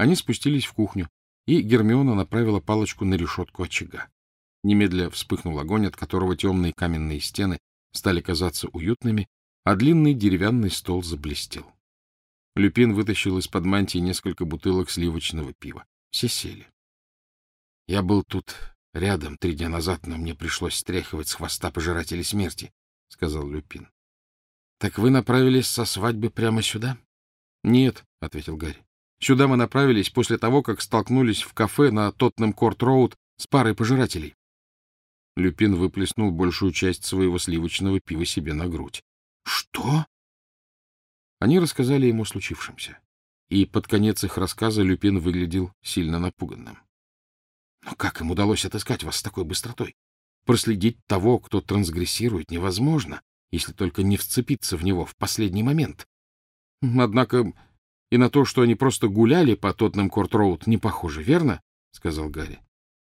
Они спустились в кухню, и Гермиона направила палочку на решетку очага. Немедля вспыхнул огонь, от которого темные каменные стены стали казаться уютными, а длинный деревянный стол заблестел. Люпин вытащил из-под мантии несколько бутылок сливочного пива. Все сели. — Я был тут рядом три дня назад, но мне пришлось стряхивать с хвоста пожирателей смерти, — сказал Люпин. — Так вы направились со свадьбы прямо сюда? — Нет, — ответил Гарри. — Сюда мы направились после того, как столкнулись в кафе на Тоттенем-Корт-Роуд с парой пожирателей. Люпин выплеснул большую часть своего сливочного пива себе на грудь. — Что? Они рассказали ему о случившемся, и под конец их рассказа Люпин выглядел сильно напуганным. Но как им удалось отыскать вас с такой быстротой? Проследить того, кто трансгрессирует, невозможно, если только не вцепиться в него в последний момент. Однако и на то, что они просто гуляли по Тотнем Корт-Роуд, не похоже, верно? — сказал Гарри.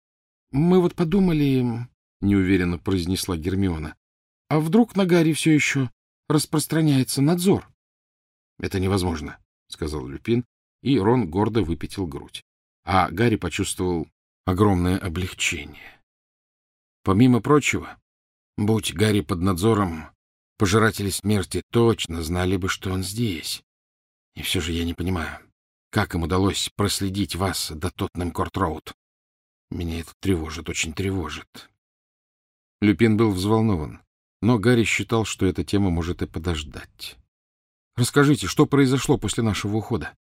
— Мы вот подумали, — неуверенно произнесла Гермиона, — а вдруг на Гарри все еще распространяется надзор? — Это невозможно, — сказал Люпин, и Рон гордо выпятил грудь. А Гарри почувствовал огромное облегчение. Помимо прочего, будь Гарри под надзором, пожиратели смерти точно знали бы, что он здесь. И все же я не понимаю, как им удалось проследить вас до Тотнем Корт-Роуд. Меня это тревожит, очень тревожит. Люпин был взволнован, но Гарри считал, что эта тема может и подождать. Расскажите, что произошло после нашего ухода?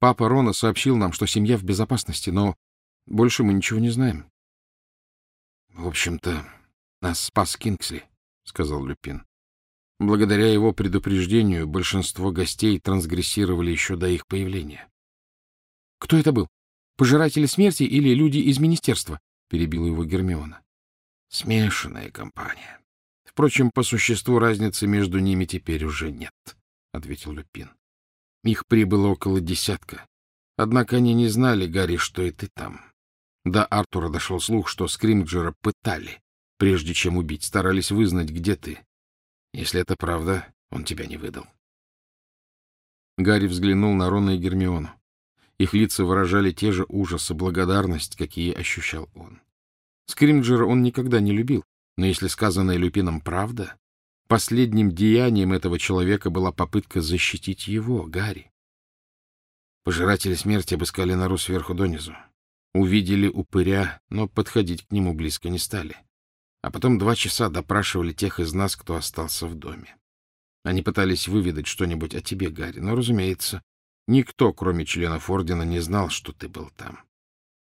Папа Рона сообщил нам, что семья в безопасности, но больше мы ничего не знаем. — В общем-то, нас спас Кингсли, — сказал Люпин. Благодаря его предупреждению большинство гостей трансгрессировали еще до их появления. — Кто это был? Пожиратели смерти или люди из министерства? — перебила его Гермиона. — Смешанная компания. Впрочем, по существу разницы между ними теперь уже нет ответил Люпин. Их прибыло около десятка. Однако они не знали, Гарри, что и ты там. До Артура дошел слух, что Скримджера пытали, прежде чем убить, старались вызнать, где ты. Если это правда, он тебя не выдал. Гарри взглянул на Рона и Гермиону. Их лица выражали те же ужас и благодарность, какие ощущал он. Скримджера он никогда не любил, но если сказанное Люпином правда, Последним деянием этого человека была попытка защитить его, Гарри. Пожиратели смерти обыскали нору сверху донизу. Увидели упыря, но подходить к нему близко не стали. А потом два часа допрашивали тех из нас, кто остался в доме. Они пытались выведать что-нибудь о тебе, Гарри, но, разумеется, никто, кроме членов Ордена, не знал, что ты был там.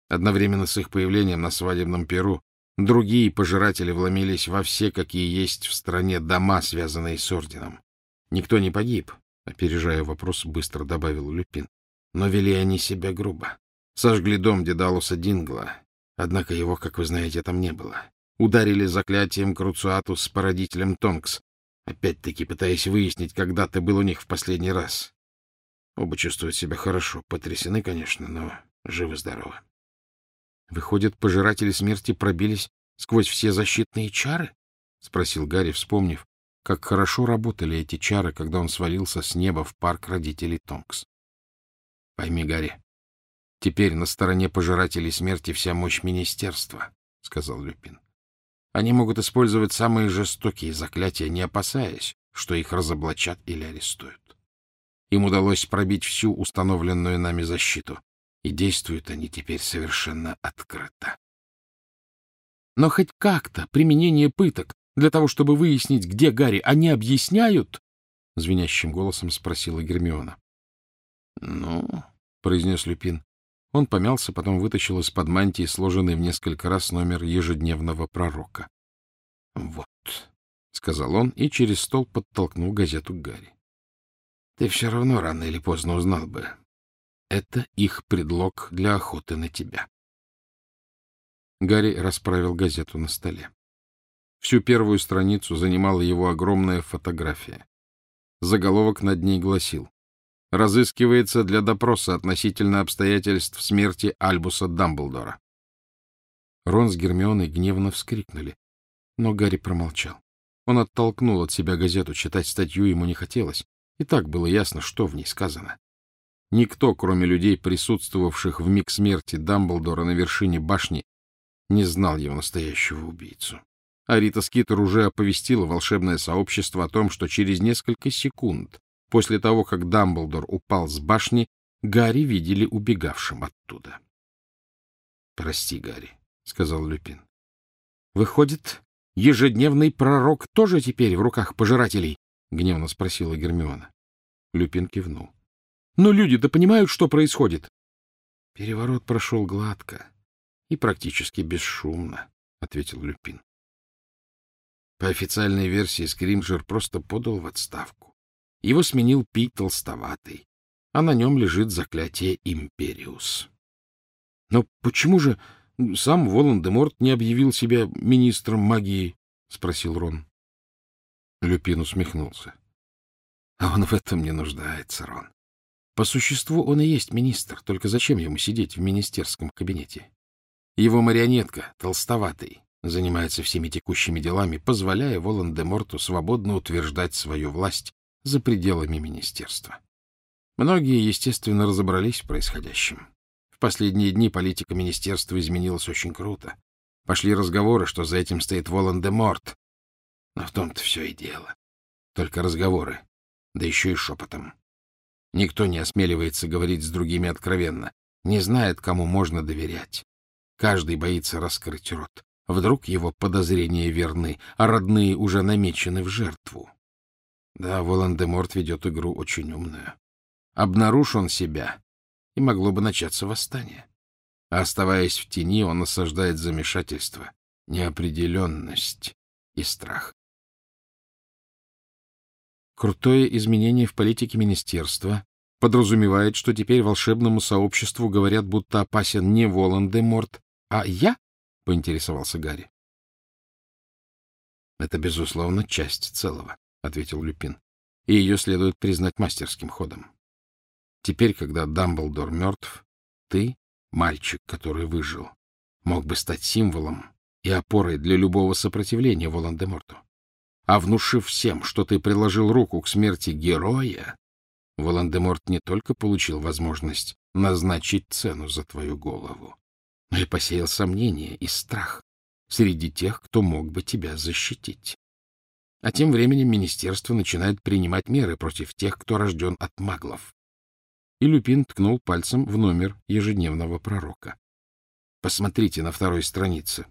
Одновременно с их появлением на свадебном перу Другие пожиратели вломились во все, какие есть в стране дома, связанные с орденом. Никто не погиб, опережая вопрос, быстро добавил Люпин. Но вели они себя грубо. Сожгли дом Дедалуса Дингла, однако его, как вы знаете, там не было. Ударили заклятием Круцуатус с породителем Тонкс, опять-таки пытаясь выяснить, когда ты был у них в последний раз. Оба чувствуют себя хорошо, потрясены, конечно, но живы-здоровы. Выходит, пожиратели смерти пробились сквозь все защитные чары? — спросил Гарри, вспомнив, как хорошо работали эти чары, когда он свалился с неба в парк родителей Тонкс. — Пойми, Гарри, теперь на стороне пожирателей смерти вся мощь министерства, — сказал Люпин. Они могут использовать самые жестокие заклятия, не опасаясь, что их разоблачат или арестуют. Им удалось пробить всю установленную нами защиту и действуют они теперь совершенно открыто. Но хоть как-то применение пыток для того, чтобы выяснить, где Гарри, они объясняют? — звенящим голосом спросила Гермиона. — Ну, — произнес Люпин. Он помялся, потом вытащил из-под мантии сложенный в несколько раз номер ежедневного пророка. — Вот, — сказал он и через стол подтолкнул газету к Гарри. — Ты все равно рано или поздно узнал бы, это их предлог для охоты на тебя. Гарри расправил газету на столе. Всю первую страницу занимала его огромная фотография. Заголовок над ней гласил «Разыскивается для допроса относительно обстоятельств смерти Альбуса Дамблдора». Рон с Гермионой гневно вскрикнули, но Гарри промолчал. Он оттолкнул от себя газету, читать статью ему не хотелось, и так было ясно, что в ней сказано. Никто, кроме людей, присутствовавших в миг смерти Дамблдора на вершине башни, не знал его настоящего убийцу. А Рита Скитер уже оповестила волшебное сообщество о том, что через несколько секунд после того, как Дамблдор упал с башни, Гарри видели убегавшим оттуда. — Прости, Гарри, — сказал Люпин. — Выходит, ежедневный пророк тоже теперь в руках пожирателей? — гневно спросила Гермиона. Люпин кивнул. — Но люди-то понимают, что происходит. — Переворот прошел гладко и практически бесшумно, — ответил Люпин. По официальной версии, Скримджер просто подал в отставку. Его сменил Пи Толстоватый, а на нем лежит заклятие Империус. — Но почему же сам Волан-де-Морт не объявил себя министром магии? — спросил Рон. Люпин усмехнулся. — А он в этом не нуждается, Рон. По существу он и есть министр, только зачем ему сидеть в министерском кабинете? Его марионетка, толстоватый, занимается всеми текущими делами, позволяя Волан-де-Морту свободно утверждать свою власть за пределами министерства. Многие, естественно, разобрались в происходящем. В последние дни политика министерства изменилась очень круто. Пошли разговоры, что за этим стоит Волан-де-Морт. Но в том-то все и дело. Только разговоры, да еще и шепотом. Никто не осмеливается говорить с другими откровенно, не знает, кому можно доверять. Каждый боится раскрыть рот. Вдруг его подозрения верны, а родные уже намечены в жертву. Да, Волан-де-Морт ведет игру очень умную. Обнаружь он себя, и могло бы начаться восстание. А оставаясь в тени, он осаждает замешательство, неопределенность и страх. Крутое изменение в политике министерства подразумевает, что теперь волшебному сообществу говорят, будто опасен не Волан-де-Морт, а я? — поинтересовался Гарри. — Это, безусловно, часть целого, — ответил Люпин, — и ее следует признать мастерским ходом. Теперь, когда Дамблдор мертв, ты, мальчик, который выжил, мог бы стать символом и опорой для любого сопротивления Волан-де-Морту. А внушив всем, что ты приложил руку к смерти героя, Волан-де-Морт не только получил возможность назначить цену за твою голову, но и посеял сомнения и страх среди тех, кто мог бы тебя защитить. А тем временем министерство начинает принимать меры против тех, кто рожден от маглов. И Люпин ткнул пальцем в номер ежедневного пророка. — Посмотрите на второй странице,